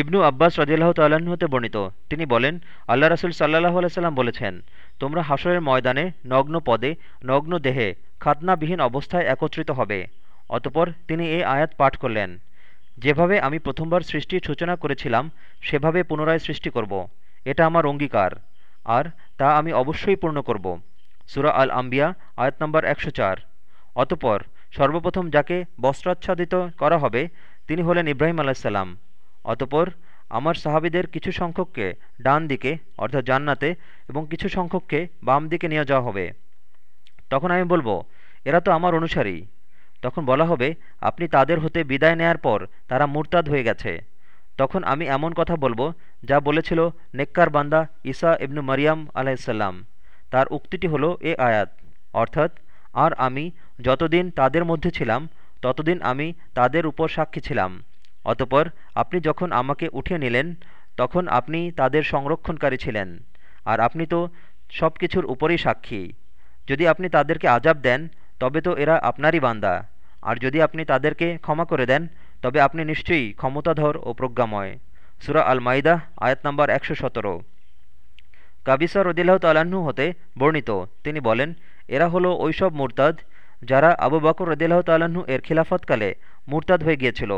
ইবনু আব্বাস রদিল্লাহ তাল্লাহ্ন হতে বর্ণিত। তিনি বলেন, আল্লাহ রসুল সাল্লাহ আলাইসাল্লাম বলেছেন, তোমরা হাসরের ময়দানে নগ্ন পদে, নগ্ন দেহে খাতনাবিহীন অবস্থায় একত্রিত হবে। অতপর তিনি এই আয়াত পাঠ করলেন, যেভাবে আমি প্রথমবার সৃষ্টির সূচনা করেছিলাম, সেভাবে পুনরায় সৃষ্টি করব। এটা আমার অঙ্গীকার। আর তা আমি অবশ্যই পূর্ণ করব। সুরা আল আম্বিয়া আয়াত নম্বর একশো চার। অতপর সর্বপ্রথম যাকে বস্ত্রাচ্ছাদিত করা হবে, তিনি হলেন ইব্রাহিম আলাহিসাল্লাম অতপর আমার সাহাবিদের কিছু সংখ্যককে ডান দিকে, অর্থাৎ জান্নাতে, এবং কিছু সংখ্যককে বাম দিকে নিয়ে যাওয়া হবে। তখন আমি বলব, এরা তো আমার অনুসারী। তখন বলা হবে, আপনি তাদের হতে বিদায় নেয়ার পর তারা মুরতাদ হয়ে গেছে। তখন আমি এমন কথা বলব, যা বলেছিল নেককার বান্দা ঈসা ইবনু মারিয়াম আলাইসাল্লাম তার উক্তিটি হলো এ আয়াত, অর্থাৎ, আর আমি যতদিন তাদের মধ্যে ছিলাম, ততদিন আমি তাদের উপর সাক্ষী ছিলাম। অতপর আপনি যখন আমাকে উঠিয়ে নিলেন, তখন আপনি তাদের সংরক্ষণকারী ছিলেন। আর আপনি তো সব কিছুর উপরেই সাক্ষী। যদি আপনি তাদেরকে আজাব দেন, তবে তো এরা আপনারই বান্দা। আর যদি আপনি তাদেরকে ক্ষমা করে দেন, তবে আপনি নিশ্চয়ই ক্ষমতাধর ও প্রজ্ঞাময়। সুরা আল মাইদা আয়াত নম্বর একশো সতেরো। কাবিসা রদিল্লাহ তালাহ্ন হতে বর্ণিত, তিনি বলেন, এরা হলো ওইসব মুরতাদ যারা আবু বকর রদিল্লাহ তালাহ্ন এর খিলাফতকালে মুরতাদ হয়ে গিয়েছিল।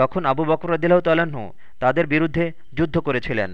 তখন আবু বকর রদিল্লাহ তাল্লাহ্ন তাদের বিরুদ্ধে যুদ্ধ করেছিলেন।